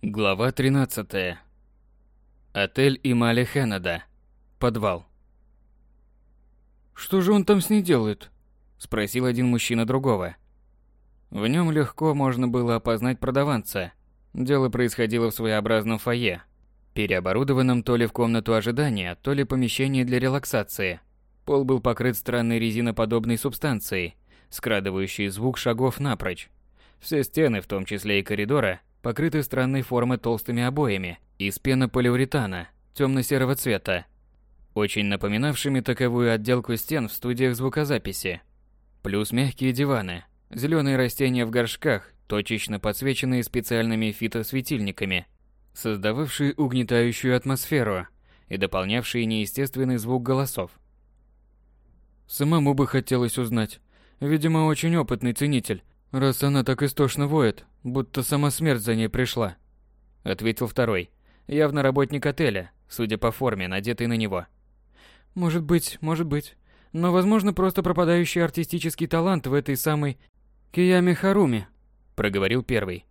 Глава 13. Отель Имали Хеннеда. Подвал. «Что же он там с ней делает?» – спросил один мужчина другого. В нем легко можно было опознать продаванца. Дело происходило в своеобразном фойе, переоборудованном то ли в комнату ожидания, то ли помещение для релаксации. Пол был покрыт странной резиноподобной субстанцией, скрадывающей звук шагов напрочь. Все стены, в том числе и коридора, покрыты странной формы толстыми обоями из пенополиуретана темно-серого цвета, очень напоминавшими таковую отделку стен в студиях звукозаписи. Плюс мягкие диваны, зеленые растения в горшках, точечно подсвеченные специальными фитосветильниками, создававшие угнетающую атмосферу и дополнявшие неестественный звук голосов. Самому бы хотелось узнать. Видимо, очень опытный ценитель, раз она так истошно воет, будто сама смерть за ней пришла. Ответил второй, явно работник отеля, судя по форме, надетой на него. Может быть, может быть. Но, возможно, просто пропадающий артистический талант в этой самой Киями Харуми, проговорил первый.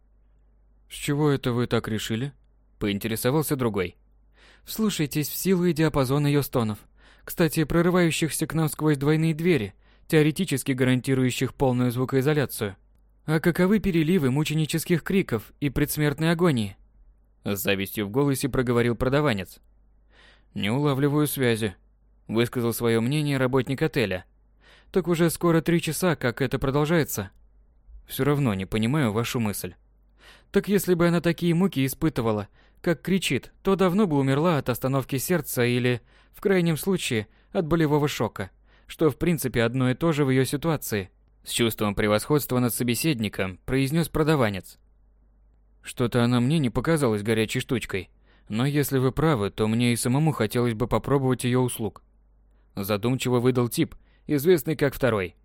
С чего это вы так решили? Поинтересовался другой. Вслушайтесь в силу и диапазон ее стонов кстати, прорывающихся к нам сквозь двойные двери, теоретически гарантирующих полную звукоизоляцию. А каковы переливы мученических криков и предсмертной агонии? С завистью в голосе проговорил продаванец. Не улавливаю связи, высказал свое мнение работник отеля. Так уже скоро три часа, как это продолжается. Все равно не понимаю вашу мысль. Так если бы она такие муки испытывала, как кричит, то давно бы умерла от остановки сердца или, в крайнем случае, от болевого шока, что в принципе одно и то же в ее ситуации. С чувством превосходства над собеседником произнес продаванец. Что-то она мне не показалась горячей штучкой, но если вы правы, то мне и самому хотелось бы попробовать ее услуг. Задумчиво выдал тип, известный как второй.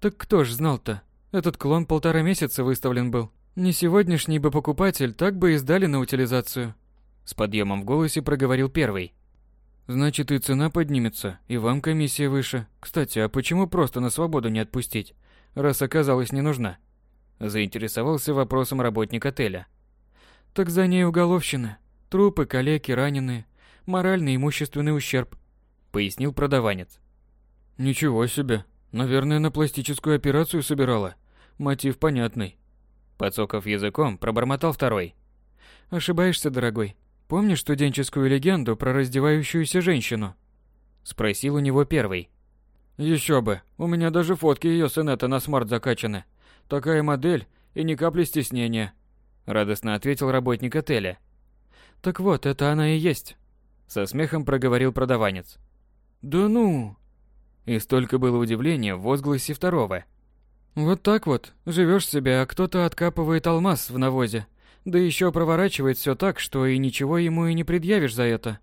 Так кто ж знал-то? Этот клон полтора месяца выставлен был. Не сегодняшний бы покупатель так бы и сдали на утилизацию. С подъемом в голосе проговорил первый. Значит и цена поднимется, и вам комиссия выше. Кстати, а почему просто на свободу не отпустить, раз оказалась не нужна? Заинтересовался вопросом работник отеля. Так за ней уголовщина. Трупы, калеки, раненые. Моральный и имущественный ущерб. Пояснил продаванец. Ничего себе. Наверное, на пластическую операцию собирала. Мотив понятный. Подсоков языком, пробормотал второй. «Ошибаешься, дорогой. Помнишь студенческую легенду про раздевающуюся женщину?» Спросил у него первый. Еще бы. У меня даже фотки ее сынета на смарт закачаны. Такая модель и ни капли стеснения. Радостно ответил работник отеля. Так вот, это она и есть. Со смехом проговорил продаванец. Да ну! И столько было удивления в возгласе второго. Вот так вот, живешь себе, а кто-то откапывает алмаз в навозе. Да еще проворачивает все так, что и ничего ему и не предъявишь за это.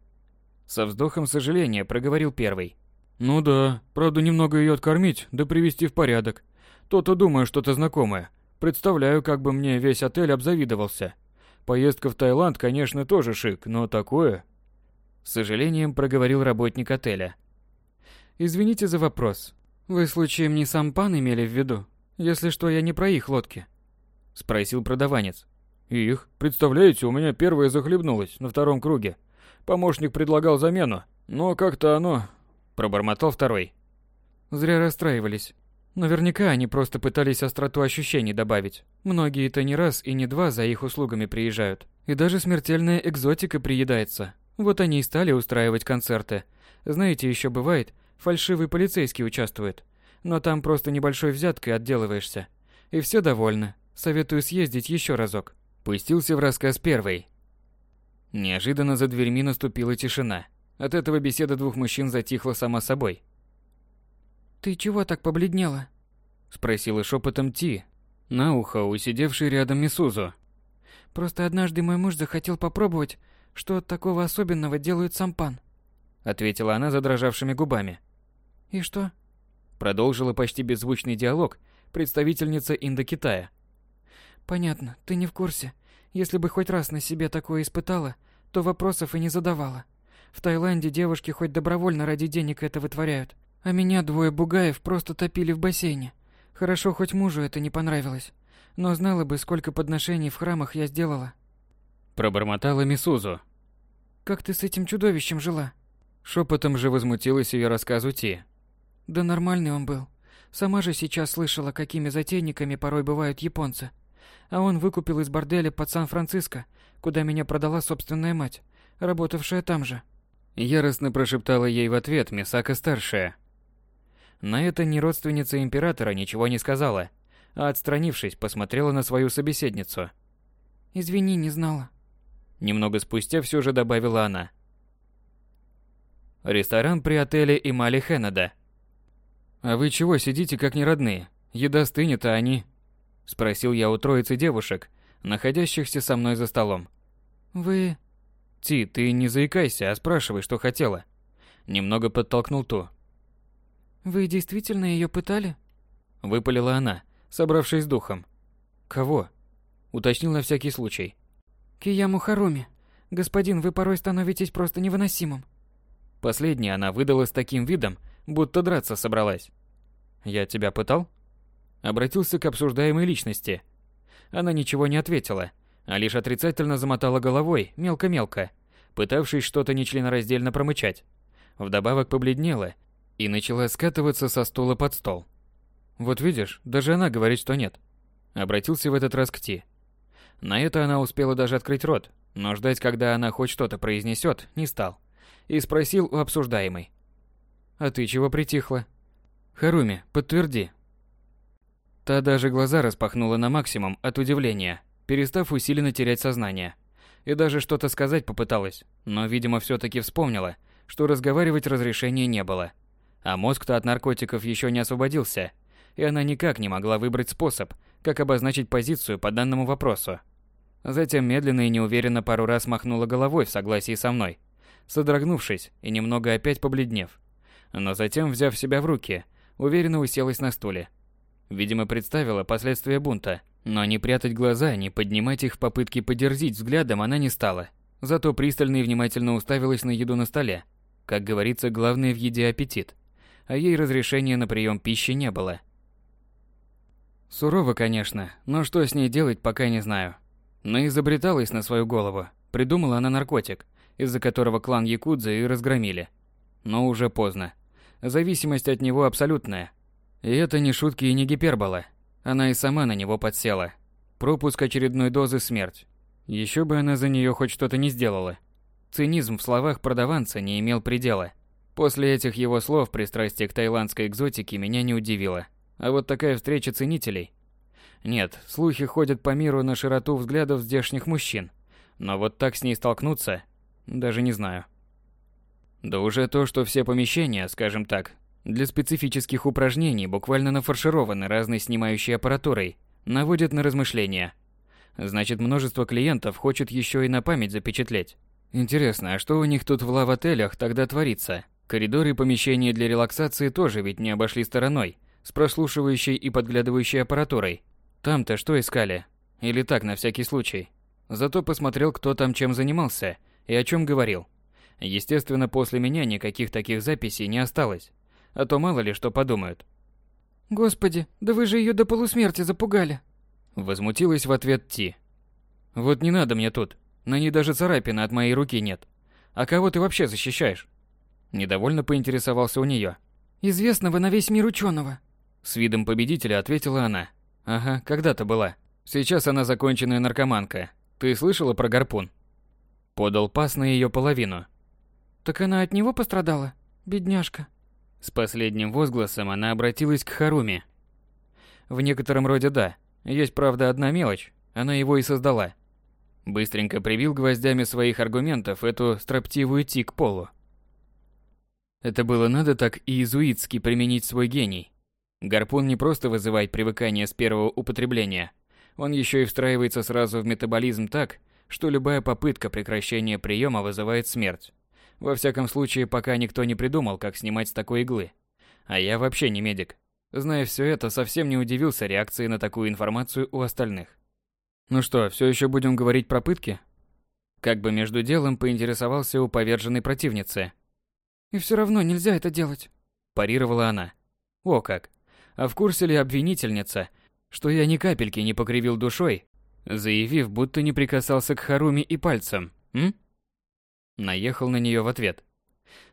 Со вздохом сожаления проговорил первый. Ну да, правда немного ее откормить, да привести в порядок. То-то думаю, что-то знакомое. Представляю, как бы мне весь отель обзавидовался. Поездка в Таиланд, конечно, тоже шик, но такое... С сожалением проговорил работник отеля. Извините за вопрос. Вы случаем не сампан имели в виду? Если что, я не про их лодки. Спросил продаванец. Их? Представляете, у меня первая захлебнулась на втором круге. Помощник предлагал замену, но как-то оно... Пробормотал второй. Зря расстраивались. Наверняка они просто пытались остроту ощущений добавить. Многие-то не раз и не два за их услугами приезжают. И даже смертельная экзотика приедается. Вот они и стали устраивать концерты. Знаете, еще бывает, фальшивый полицейский участвует но там просто небольшой взяткой отделываешься. И все довольны. Советую съездить еще разок. Пустился в рассказ первый. Неожиданно за дверьми наступила тишина. От этого беседа двух мужчин затихла сама собой. «Ты чего так побледнела?» Спросила шепотом Ти, на ухо усидевший рядом Мисузу. «Просто однажды мой муж захотел попробовать, что такого особенного делают сампан», ответила она задрожавшими губами. «И что?» Продолжила почти беззвучный диалог представительница Индокитая. Понятно, ты не в курсе. Если бы хоть раз на себе такое испытала, то вопросов и не задавала. В Таиланде девушки хоть добровольно ради денег это вытворяют, а меня двое бугаев просто топили в бассейне. Хорошо, хоть мужу это не понравилось. Но знала бы, сколько подношений в храмах я сделала. Пробормотала Мисузу. «Как ты с этим чудовищем жила?» Шепотом же возмутилась ее рассказу Ти. «Да нормальный он был. Сама же сейчас слышала, какими затейниками порой бывают японцы. А он выкупил из борделя под Сан-Франциско, куда меня продала собственная мать, работавшая там же». Яростно прошептала ей в ответ Мисака-старшая. На это ни родственница императора ничего не сказала, а отстранившись, посмотрела на свою собеседницу. «Извини, не знала». Немного спустя все же добавила она. Ресторан при отеле Имали Хеннеда. «А вы чего сидите как неродные? Еда стынет, а они...» Спросил я у троицы девушек, находящихся со мной за столом. «Вы...» «Ти, ты не заикайся, а спрашивай, что хотела». Немного подтолкнул ту. «Вы действительно ее пытали?» Выпалила она, собравшись с духом. «Кого?» Уточнил на всякий случай. «Кияму Харуми. Господин, вы порой становитесь просто невыносимым». Последнее она выдала с таким видом, будто драться собралась. «Я тебя пытал?» Обратился к обсуждаемой личности. Она ничего не ответила, а лишь отрицательно замотала головой, мелко-мелко, пытавшись что-то нечленораздельно промычать. Вдобавок побледнела и начала скатываться со стула под стол. «Вот видишь, даже она говорит, что нет». Обратился в этот раз к Ти. На это она успела даже открыть рот, но ждать, когда она хоть что-то произнесет, не стал. И спросил у обсуждаемой. «А ты чего притихла?» «Харуми, подтверди». Та даже глаза распахнула на максимум от удивления, перестав усиленно терять сознание. И даже что-то сказать попыталась, но, видимо, все таки вспомнила, что разговаривать разрешения не было. А мозг-то от наркотиков еще не освободился, и она никак не могла выбрать способ, как обозначить позицию по данному вопросу. Затем медленно и неуверенно пару раз махнула головой в согласии со мной, содрогнувшись и немного опять побледнев. Но затем, взяв себя в руки, уверенно уселась на стуле. Видимо, представила последствия бунта, но не прятать глаза, не поднимать их в попытке подерзить взглядом она не стала. Зато пристально и внимательно уставилась на еду на столе. Как говорится, главное в еде аппетит. А ей разрешения на прием пищи не было. Сурово, конечно, но что с ней делать, пока не знаю. Но изобреталась на свою голову. Придумала она наркотик, из-за которого клан Якудза и разгромили. Но уже поздно. Зависимость от него абсолютная. И это не шутки и не гипербола. Она и сама на него подсела. Пропуск очередной дозы смерть. Еще бы она за нее хоть что-то не сделала. Цинизм в словах продаванца не имел предела. После этих его слов пристрастие к тайландской экзотике меня не удивило. А вот такая встреча ценителей. Нет, слухи ходят по миру на широту взглядов здешних мужчин. Но вот так с ней столкнуться, даже не знаю. Да уже то, что все помещения, скажем так, для специфических упражнений буквально нафаршированы разной снимающей аппаратурой, наводит на размышления. Значит, множество клиентов хочет еще и на память запечатлеть. Интересно, а что у них тут в лав-отелях тогда творится? Коридоры и помещения для релаксации тоже ведь не обошли стороной, с прослушивающей и подглядывающей аппаратурой. Там-то что искали? Или так, на всякий случай? Зато посмотрел, кто там чем занимался и о чем говорил. Естественно, после меня никаких таких записей не осталось. А то мало ли что подумают. «Господи, да вы же ее до полусмерти запугали!» Возмутилась в ответ Ти. «Вот не надо мне тут. На ней даже царапины от моей руки нет. А кого ты вообще защищаешь?» Недовольно поинтересовался у нее. «Известного на весь мир ученого. С видом победителя ответила она. Ага, когда-то была. Сейчас она законченная наркоманка. Ты слышала про гарпун? Подал пас на ее половину. Так она от него пострадала, бедняжка. С последним возгласом она обратилась к Харуми. В некотором роде да. Есть, правда, одна мелочь. Она его и создала. Быстренько прибил гвоздями своих аргументов эту строптивую ти к полу. Это было надо так и иезуитски применить свой гений. Гарпун не просто вызывает привыкание с первого употребления, он еще и встраивается сразу в метаболизм так, что любая попытка прекращения приема вызывает смерть. Во всяком случае, пока никто не придумал, как снимать с такой иглы. А я вообще не медик. Зная все это, совсем не удивился реакции на такую информацию у остальных. Ну что, все еще будем говорить про пытки? Как бы между делом поинтересовался у поверженной противницы. И все равно нельзя это делать. Парировала она. О как. А в курсе ли обвинительница, что я ни капельки не покривил душой, заявив, будто не прикасался к Харуми и пальцем. М? Наехал на нее в ответ.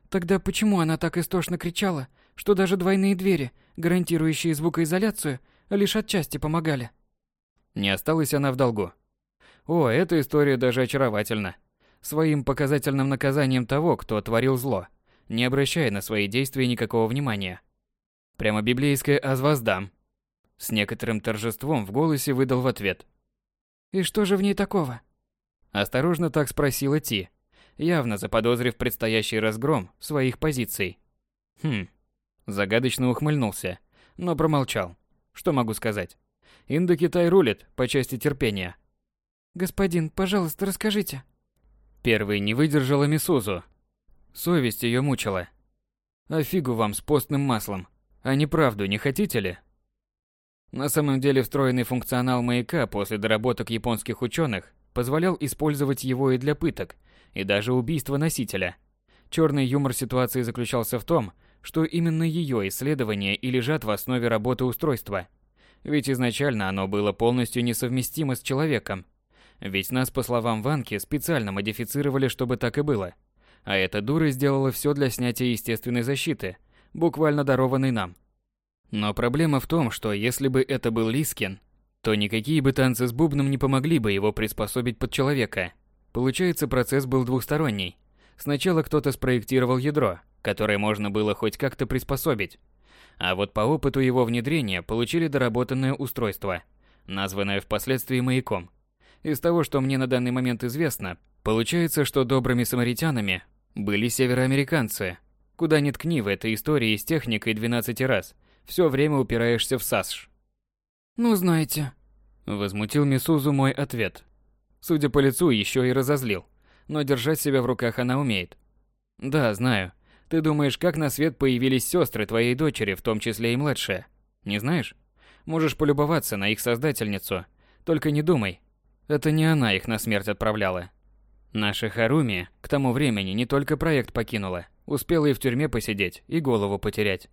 Тогда почему она так истошно кричала, что даже двойные двери, гарантирующие звукоизоляцию, лишь отчасти помогали? Не осталась она в долгу. О, эта история даже очаровательна. Своим показательным наказанием того, кто творил зло, не обращая на свои действия никакого внимания. Прямо библейское «азвоздам». С некоторым торжеством в голосе выдал в ответ. «И что же в ней такого?» Осторожно так спросила Ти, явно заподозрив предстоящий разгром своих позиций. Хм. Загадочно ухмыльнулся, но промолчал. Что могу сказать? Индокитай рулит по части терпения. Господин, пожалуйста, расскажите. Первый не выдержала Мисузу. Совесть ее мучила. А фигу вам с постным маслом. А не правду не хотите ли? На самом деле встроенный функционал маяка после доработок японских ученых позволял использовать его и для пыток, и даже убийства носителя. Черный юмор ситуации заключался в том, что именно ее исследования и лежат в основе работы устройства. Ведь изначально оно было полностью несовместимо с человеком. Ведь нас, по словам Ванки, специально модифицировали, чтобы так и было. А эта дура сделала все для снятия естественной защиты, буквально дарованной нам. Но проблема в том, что если бы это был Лискин, то никакие бы танцы с бубном не помогли бы его приспособить под человека – Получается, процесс был двухсторонний. Сначала кто-то спроектировал ядро, которое можно было хоть как-то приспособить. А вот по опыту его внедрения получили доработанное устройство, названное впоследствии маяком. Из того, что мне на данный момент известно, получается, что добрыми самаритянами были североамериканцы. Куда ни ткни в этой истории с техникой 12 раз, все время упираешься в САСШ. «Ну, знаете...» Возмутил Мисузу мой ответ. Судя по лицу, еще и разозлил. Но держать себя в руках она умеет. Да, знаю. Ты думаешь, как на свет появились сестры твоей дочери, в том числе и младшая? Не знаешь? Можешь полюбоваться на их создательницу. Только не думай. Это не она их на смерть отправляла. Наша Харуми к тому времени не только проект покинула, успела и в тюрьме посидеть, и голову потерять.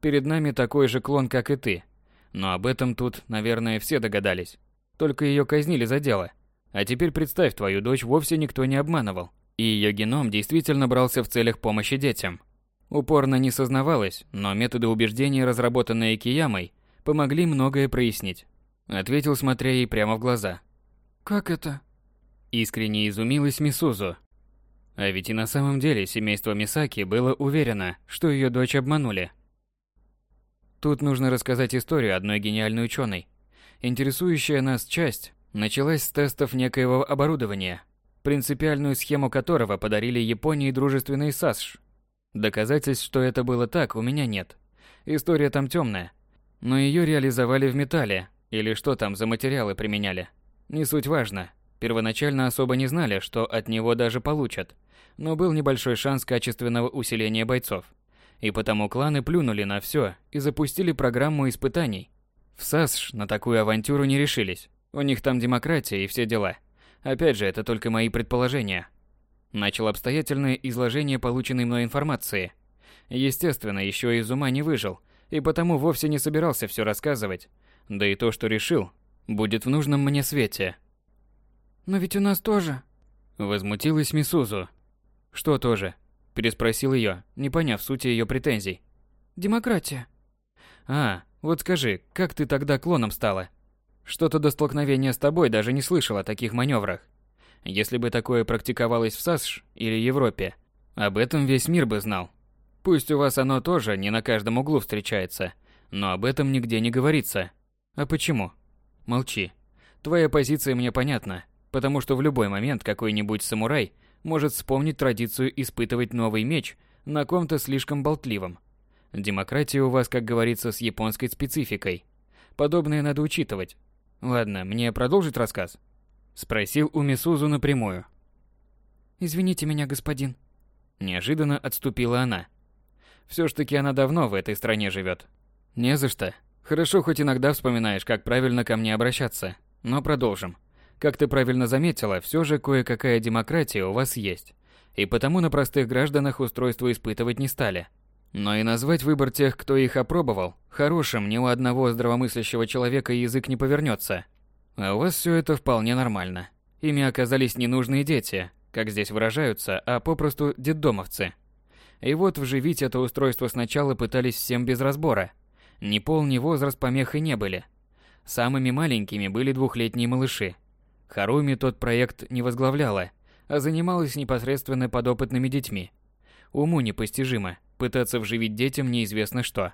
Перед нами такой же клон, как и ты. Но об этом тут, наверное, все догадались. Только ее казнили за дело – а теперь представь, твою дочь вовсе никто не обманывал, и ее геном действительно брался в целях помощи детям. Упорно не сознавалась, но методы убеждения, разработанные Киямой, помогли многое прояснить. Ответил, смотря ей прямо в глаза. «Как это?» Искренне изумилась Мисузу. А ведь и на самом деле семейство Мисаки было уверено, что ее дочь обманули. Тут нужно рассказать историю одной гениальной ученой. Интересующая нас часть началась с тестов некоего оборудования, принципиальную схему которого подарили Японии дружественные САСШ. Доказательств, что это было так, у меня нет. История там темная. Но ее реализовали в металле, или что там за материалы применяли. Не суть важно. Первоначально особо не знали, что от него даже получат. Но был небольшой шанс качественного усиления бойцов. И потому кланы плюнули на все и запустили программу испытаний. В САСШ на такую авантюру не решились. У них там демократия и все дела. Опять же, это только мои предположения. Начал обстоятельное изложение полученной мной информации. Естественно, еще из ума не выжил, и потому вовсе не собирался все рассказывать. Да и то, что решил, будет в нужном мне свете. «Но ведь у нас тоже...» Возмутилась Мисузу. «Что тоже?» Переспросил ее, не поняв сути ее претензий. «Демократия». «А, вот скажи, как ты тогда клоном стала?» Что-то до столкновения с тобой даже не слышал о таких маневрах. Если бы такое практиковалось в САСШ или Европе, об этом весь мир бы знал. Пусть у вас оно тоже не на каждом углу встречается, но об этом нигде не говорится. А почему? Молчи. Твоя позиция мне понятна, потому что в любой момент какой-нибудь самурай может вспомнить традицию испытывать новый меч на ком-то слишком болтливом. Демократия у вас, как говорится, с японской спецификой. Подобное надо учитывать. Ладно, мне продолжить рассказ? Спросил у Мисузу напрямую. Извините меня, господин. Неожиданно отступила она. Все ж таки она давно в этой стране живет. Не за что. Хорошо, хоть иногда вспоминаешь, как правильно ко мне обращаться. Но продолжим. Как ты правильно заметила, все же кое-какая демократия у вас есть. И потому на простых гражданах устройство испытывать не стали. Но и назвать выбор тех, кто их опробовал, хорошим ни у одного здравомыслящего человека язык не повернется. А у вас все это вполне нормально. Ими оказались ненужные дети, как здесь выражаются, а попросту детдомовцы. И вот вживить это устройство сначала пытались всем без разбора. Ни пол, ни возраст помехой не были. Самыми маленькими были двухлетние малыши. Харуми тот проект не возглавляла, а занималась непосредственно подопытными детьми. Уму непостижимо пытаться вживить детям неизвестно что.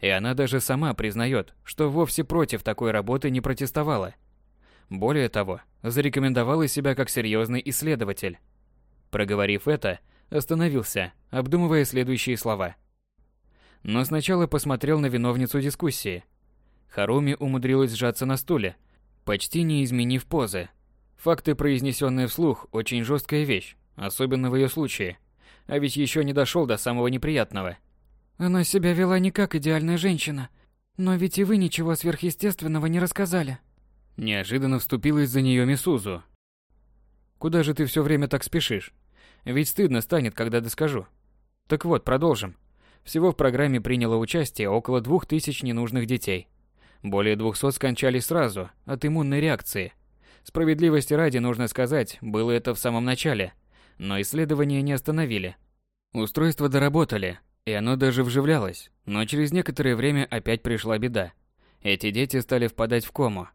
И она даже сама признает, что вовсе против такой работы не протестовала. Более того, зарекомендовала себя как серьезный исследователь. Проговорив это, остановился, обдумывая следующие слова. Но сначала посмотрел на виновницу дискуссии. Харуми умудрилась сжаться на стуле, почти не изменив позы. Факты, произнесенные вслух, очень жесткая вещь, особенно в ее случае. А ведь еще не дошел до самого неприятного. Она себя вела не как идеальная женщина, но ведь и вы ничего сверхъестественного не рассказали. Неожиданно вступилась за нее Мисузу. Куда же ты все время так спешишь? Ведь стыдно станет, когда доскажу. Так вот, продолжим. Всего в программе приняло участие около двух тысяч ненужных детей. Более двухсот скончались сразу от иммунной реакции. Справедливости ради нужно сказать, было это в самом начале, но исследования не остановили. Устройство доработали, и оно даже вживлялось, но через некоторое время опять пришла беда. Эти дети стали впадать в кому.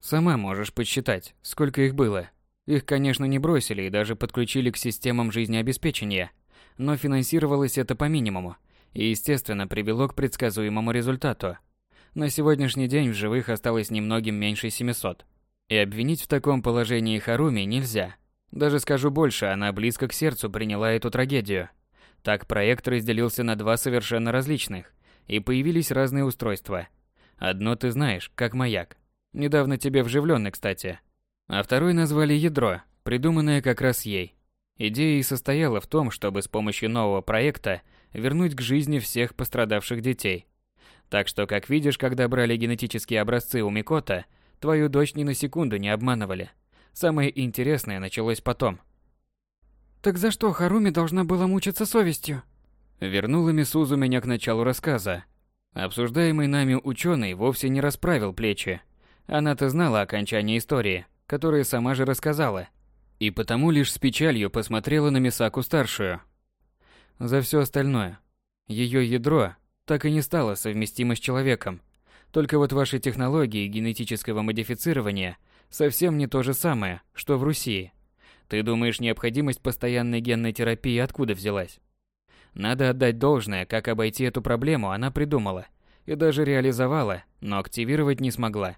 Сама можешь подсчитать, сколько их было. Их, конечно, не бросили и даже подключили к системам жизнеобеспечения, но финансировалось это по минимуму и, естественно, привело к предсказуемому результату. На сегодняшний день в живых осталось немногим меньше 700. И обвинить в таком положении Харуми нельзя. Даже скажу больше, она близко к сердцу приняла эту трагедию. Так проект разделился на два совершенно различных, и появились разные устройства. Одно ты знаешь, как маяк. Недавно тебе вживленный, кстати. А второй назвали ядро, придуманное как раз ей. Идея и состояла в том, чтобы с помощью нового проекта вернуть к жизни всех пострадавших детей. Так что, как видишь, когда брали генетические образцы у Микота, твою дочь ни на секунду не обманывали. Самое интересное началось потом. Так за что Харуми должна была мучиться совестью? Вернула Мисузу меня к началу рассказа. Обсуждаемый нами ученый вовсе не расправил плечи. Она-то знала окончание истории, которую сама же рассказала. И потому лишь с печалью посмотрела на Мисаку-старшую. За все остальное. Ее ядро так и не стало совместимо с человеком. Только вот ваши технологии генетического модифицирования совсем не то же самое, что в Руси. Ты думаешь, необходимость постоянной генной терапии откуда взялась? Надо отдать должное, как обойти эту проблему она придумала. И даже реализовала, но активировать не смогла.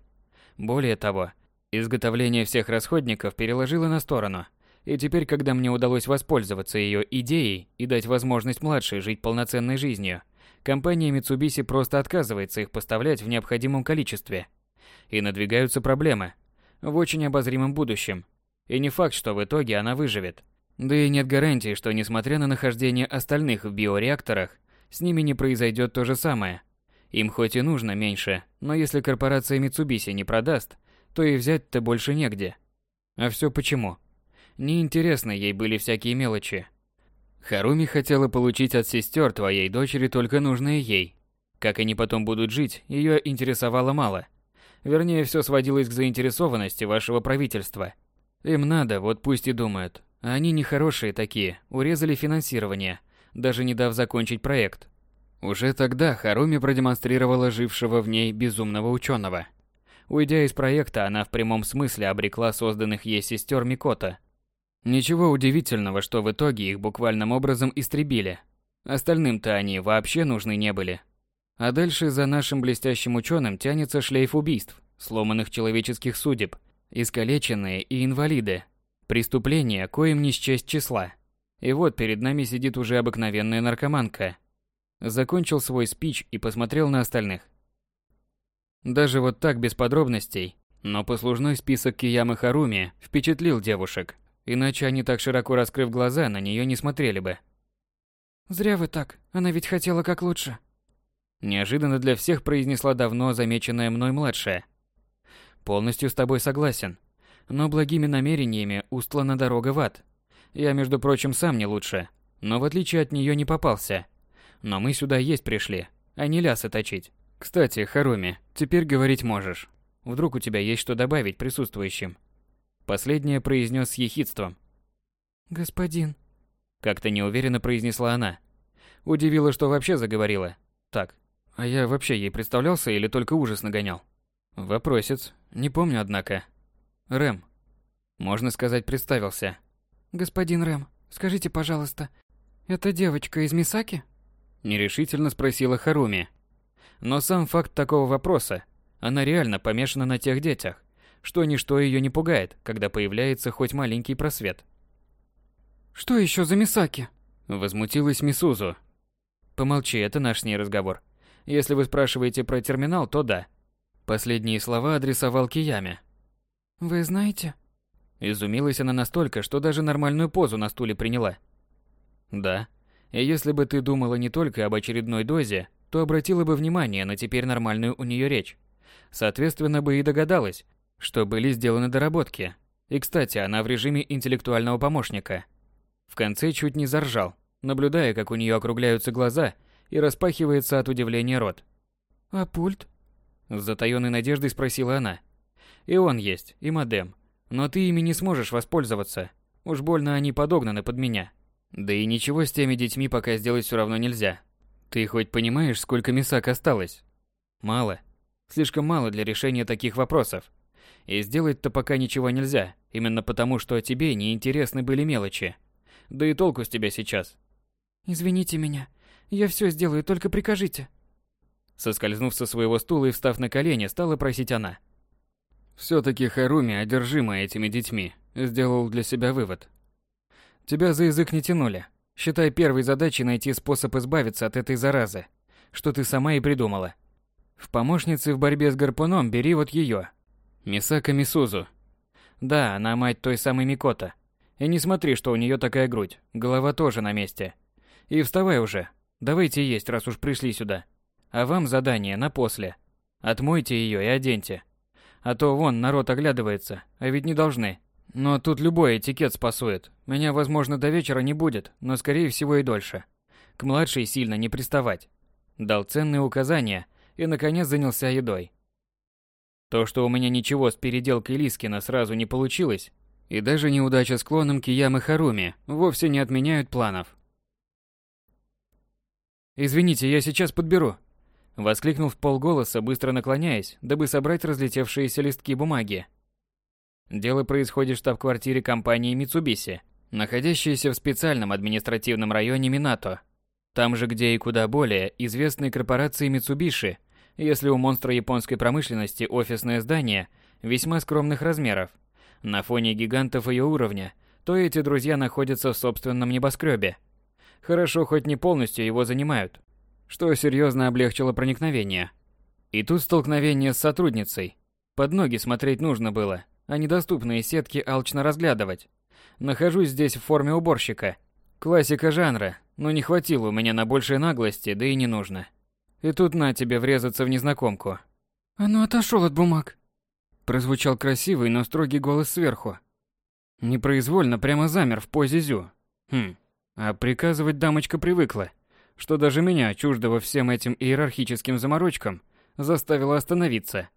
Более того, изготовление всех расходников переложила на сторону. И теперь, когда мне удалось воспользоваться ее идеей и дать возможность младшей жить полноценной жизнью, компания Mitsubishi просто отказывается их поставлять в необходимом количестве. И надвигаются проблемы в очень обозримом будущем. И не факт, что в итоге она выживет. Да и нет гарантии, что несмотря на нахождение остальных в биореакторах, с ними не произойдет то же самое. Им хоть и нужно меньше, но если корпорация Mitsubishi не продаст, то и взять-то больше негде. А все почему? Неинтересны ей были всякие мелочи. Харуми хотела получить от сестер твоей дочери только нужное ей. Как они потом будут жить, ее интересовало мало. Вернее, все сводилось к заинтересованности вашего правительства. Им надо, вот пусть и думают. А они нехорошие такие, урезали финансирование, даже не дав закончить проект. Уже тогда Харуми продемонстрировала жившего в ней безумного ученого. Уйдя из проекта, она в прямом смысле обрекла созданных ей сестер Микота Ничего удивительного, что в итоге их буквальным образом истребили. Остальным-то они вообще нужны не были. А дальше за нашим блестящим ученым тянется шлейф убийств, сломанных человеческих судеб, искалеченные и инвалиды. Преступления, коим не счесть числа. И вот перед нами сидит уже обыкновенная наркоманка. Закончил свой спич и посмотрел на остальных. Даже вот так без подробностей, но послужной список Киямы Харуми впечатлил девушек. Иначе они так широко раскрыв глаза, на нее не смотрели бы. Зря вы так. Она ведь хотела как лучше. Неожиданно для всех произнесла давно замеченная мной младшая. Полностью с тобой согласен. Но благими намерениями устлана дорога в ад. Я, между прочим, сам не лучше. Но в отличие от нее не попался. Но мы сюда есть пришли, а не лясы точить. Кстати, Харуми, теперь говорить можешь. Вдруг у тебя есть что добавить присутствующим? Последнее произнес с ехидством. Господин. Как-то неуверенно произнесла она. Удивило, что вообще заговорила. Так, а я вообще ей представлялся или только ужас нагонял? Вопросец. Не помню, однако. Рэм. Можно сказать, представился. Господин Рэм, скажите, пожалуйста, это девочка из Мисаки? Нерешительно спросила Харуми. Но сам факт такого вопроса, она реально помешана на тех детях, что ничто ее не пугает, когда появляется хоть маленький просвет. Что еще за Мисаки? Возмутилась Мисузу. Помолчи, это наш с ней разговор. Если вы спрашиваете про терминал, то да. Последние слова адресовал Кияме. Вы знаете? Изумилась она настолько, что даже нормальную позу на стуле приняла. Да. И если бы ты думала не только об очередной дозе, то обратила бы внимание на теперь нормальную у нее речь. Соответственно, бы и догадалась, что были сделаны доработки. И, кстати, она в режиме интеллектуального помощника. В конце чуть не заржал, наблюдая, как у нее округляются глаза и распахивается от удивления рот. «А пульт?» С затаённой надеждой спросила она. «И он есть, и модем. Но ты ими не сможешь воспользоваться. Уж больно они подогнаны под меня. Да и ничего с теми детьми пока сделать все равно нельзя. Ты хоть понимаешь, сколько мисак осталось? Мало. Слишком мало для решения таких вопросов. И сделать-то пока ничего нельзя, именно потому, что тебе не интересны были мелочи. Да и толку с тебя сейчас. Извините меня. Я все сделаю, только прикажите. Соскользнув со своего стула и встав на колени, стала просить она. Все-таки Харуми, одержимая этими детьми, сделал для себя вывод. Тебя за язык не тянули. Считай первой задачей найти способ избавиться от этой заразы, что ты сама и придумала. В помощнице в борьбе с гарпуном бери вот ее. Мисака Мисузу. Да, она мать той самой Микота. И не смотри, что у нее такая грудь, голова тоже на месте. И вставай уже. Давайте есть, раз уж пришли сюда. А вам задание на после. Отмойте ее и оденьте. А то вон народ оглядывается, а ведь не должны. Но тут любой этикет спасует. Меня, возможно, до вечера не будет, но скорее всего и дольше. К младшей сильно не приставать. Дал ценные указания и, наконец, занялся едой. То, что у меня ничего с переделкой Лискина сразу не получилось, и даже неудача с клоном Киямы Харуми вовсе не отменяют планов. «Извините, я сейчас подберу», Воскликнул в полголоса, быстро наклоняясь, дабы собрать разлетевшиеся листки бумаги. Дело происходит в штаб-квартире компании Mitsubishi, находящейся в специальном административном районе Минато. Там же, где и куда более известной корпорации Mitsubishi, если у монстра японской промышленности офисное здание весьма скромных размеров. На фоне гигантов ее уровня, то эти друзья находятся в собственном небоскребе. Хорошо, хоть не полностью его занимают, что серьезно облегчило проникновение. И тут столкновение с сотрудницей. Под ноги смотреть нужно было, а недоступные сетки алчно разглядывать. Нахожусь здесь в форме уборщика. Классика жанра, но не хватило у меня на большей наглости, да и не нужно. И тут на тебе врезаться в незнакомку. «А ну отошел от бумаг!» Прозвучал красивый, но строгий голос сверху. Непроизвольно прямо замер в позе зю. Хм, а приказывать дамочка привыкла что даже меня, чуждого всем этим иерархическим заморочкам, заставило остановиться.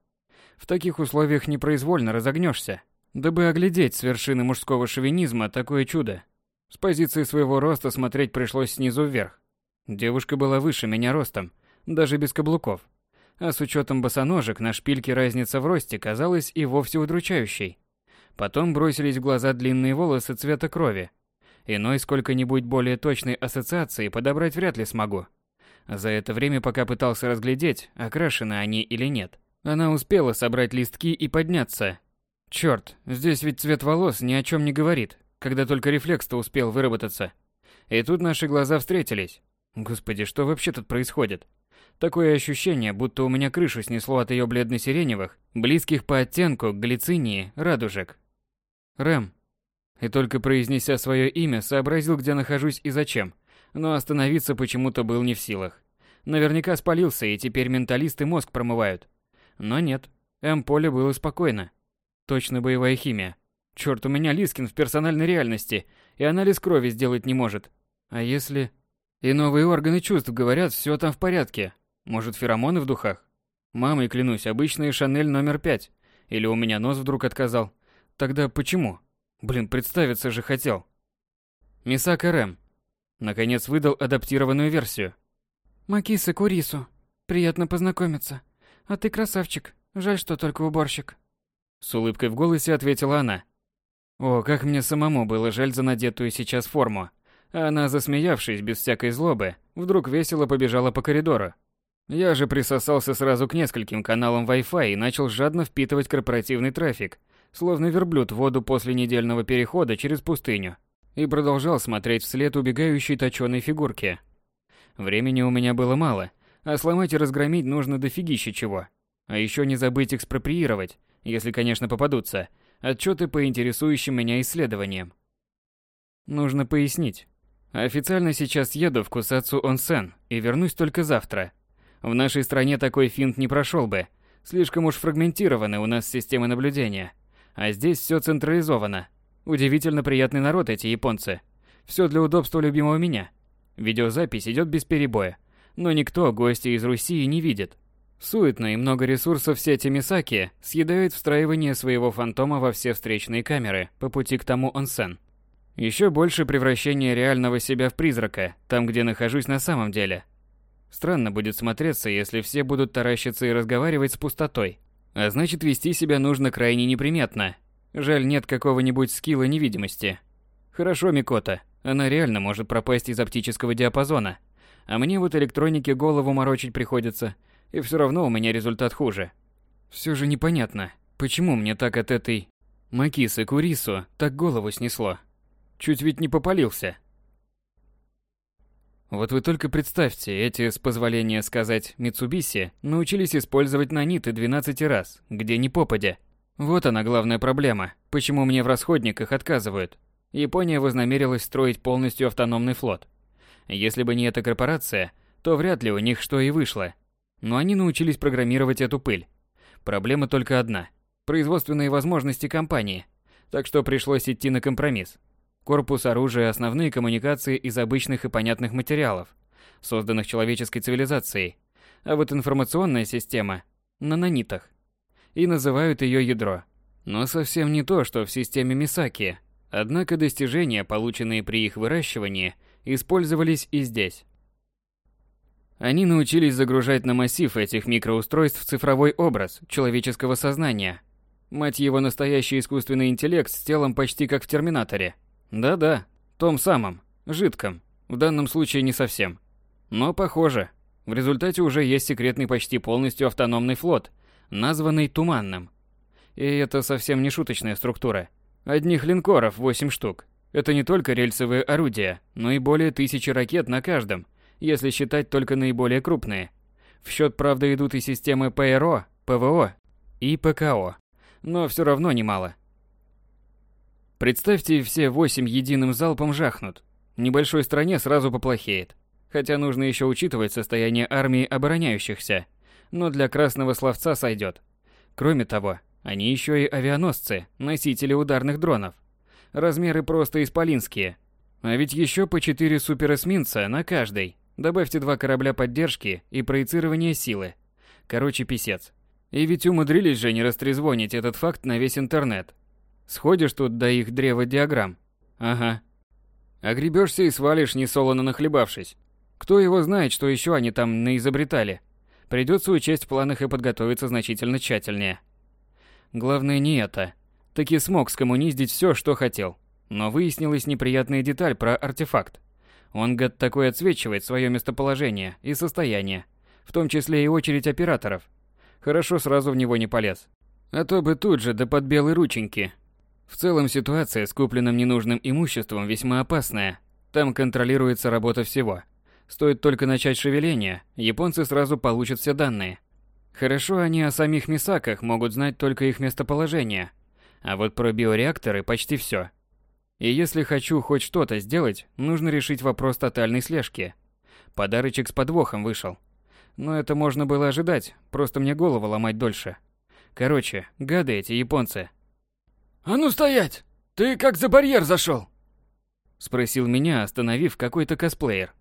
В таких условиях непроизвольно разогнешься, дабы оглядеть с вершины мужского шовинизма такое чудо. С позиции своего роста смотреть пришлось снизу вверх. Девушка была выше меня ростом, даже без каблуков. А с учетом босоножек на шпильке разница в росте казалась и вовсе удручающей. Потом бросились в глаза длинные волосы цвета крови, Иной сколько-нибудь более точной ассоциации подобрать вряд ли смогу. За это время, пока пытался разглядеть, окрашены они или нет, она успела собрать листки и подняться. Черт, здесь ведь цвет волос ни о чем не говорит, когда только рефлекс-то успел выработаться. И тут наши глаза встретились. Господи, что вообще тут происходит? Такое ощущение, будто у меня крышу снесло от ее бледно-сиреневых, близких по оттенку к глицинии, радужек. Рэм, и только произнеся свое имя, сообразил, где нахожусь и зачем. Но остановиться почему-то был не в силах. Наверняка спалился, и теперь менталисты мозг промывают. Но нет, М-поле было спокойно. Точно боевая химия. Черт, у меня Лискин в персональной реальности, и анализ крови сделать не может. А если... И новые органы чувств говорят, все там в порядке. Может, феромоны в духах? Мамой клянусь, обычная Шанель номер пять, Или у меня нос вдруг отказал? Тогда почему? Блин, представиться же хотел. Мисака Рэм. Наконец выдал адаптированную версию. Макиса Курису. Приятно познакомиться. А ты красавчик. Жаль, что только уборщик. С улыбкой в голосе ответила она. О, как мне самому было жаль за надетую сейчас форму. А она, засмеявшись без всякой злобы, вдруг весело побежала по коридору. Я же присосался сразу к нескольким каналам Wi-Fi и начал жадно впитывать корпоративный трафик, словно верблюд в воду после недельного перехода через пустыню, и продолжал смотреть вслед убегающей точёной фигурке. Времени у меня было мало, а сломать и разгромить нужно дофигища чего. А еще не забыть экспроприировать, если, конечно, попадутся, отчеты по интересующим меня исследованиям. Нужно пояснить. Официально сейчас еду в Кусацу Онсен и вернусь только завтра. В нашей стране такой финт не прошел бы. Слишком уж фрагментированы у нас системы наблюдения. А здесь все централизовано. Удивительно приятный народ эти японцы. Все для удобства любимого меня. Видеозапись идет без перебоя. Но никто гостей из Руси не видит. Суетно и много ресурсов сети Мисаки съедают встраивание своего фантома во все встречные камеры по пути к тому онсен. Еще больше превращение реального себя в призрака, там, где нахожусь на самом деле. Странно будет смотреться, если все будут таращиться и разговаривать с пустотой. А значит, вести себя нужно крайне неприметно. Жаль, нет какого-нибудь скилла невидимости. Хорошо, Микота, она реально может пропасть из оптического диапазона. А мне вот электронике голову морочить приходится, и все равно у меня результат хуже. Все же непонятно, почему мне так от этой Макисы Курису так голову снесло. Чуть ведь не попалился. Вот вы только представьте, эти, с позволения сказать, Митсубиси, научились использовать наниты 12 раз, где ни попадя. Вот она главная проблема, почему мне в расходниках отказывают. Япония вознамерилась строить полностью автономный флот. Если бы не эта корпорация, то вряд ли у них что и вышло. Но они научились программировать эту пыль. Проблема только одна – производственные возможности компании. Так что пришлось идти на компромисс. Корпус оружия – основные коммуникации из обычных и понятных материалов, созданных человеческой цивилизацией. А вот информационная система – на нанитах. И называют ее ядро. Но совсем не то, что в системе Мисаки. Однако достижения, полученные при их выращивании, использовались и здесь. Они научились загружать на массив этих микроустройств цифровой образ человеческого сознания. Мать его настоящий искусственный интеллект с телом почти как в Терминаторе – да-да, том самом, жидком. В данном случае не совсем. Но похоже. В результате уже есть секретный почти полностью автономный флот, названный Туманным. И это совсем не шуточная структура. Одних линкоров 8 штук. Это не только рельсовые орудия, но и более тысячи ракет на каждом, если считать только наиболее крупные. В счет, правда, идут и системы ПРО, ПВО и ПКО. Но все равно немало. Представьте, все восемь единым залпом жахнут. Небольшой стране сразу поплохеет. Хотя нужно еще учитывать состояние армии обороняющихся. Но для красного словца сойдет. Кроме того, они еще и авианосцы, носители ударных дронов. Размеры просто исполинские. А ведь еще по четыре суперэсминца на каждой. Добавьте два корабля поддержки и проецирование силы. Короче, писец. И ведь умудрились же не растрезвонить этот факт на весь интернет. Сходишь тут до их древа диаграмм. Ага. Огребешься и свалишь, несолоно нахлебавшись. Кто его знает, что еще они там наизобретали. Придется учесть в планах и подготовиться значительно тщательнее. Главное не это. Таки смог скоммуниздить все, что хотел. Но выяснилась неприятная деталь про артефакт. Он, гад, такой отсвечивает свое местоположение и состояние, в том числе и очередь операторов. Хорошо сразу в него не полез. А то бы тут же да под белые рученьки в целом ситуация с купленным ненужным имуществом весьма опасная. Там контролируется работа всего. Стоит только начать шевеление, японцы сразу получат все данные. Хорошо они о самих Мисаках могут знать только их местоположение. А вот про биореакторы почти все. И если хочу хоть что-то сделать, нужно решить вопрос тотальной слежки. Подарочек с подвохом вышел. Но это можно было ожидать, просто мне голову ломать дольше. Короче, гады эти японцы. «А ну стоять! Ты как за барьер зашел?» Спросил меня, остановив какой-то косплеер.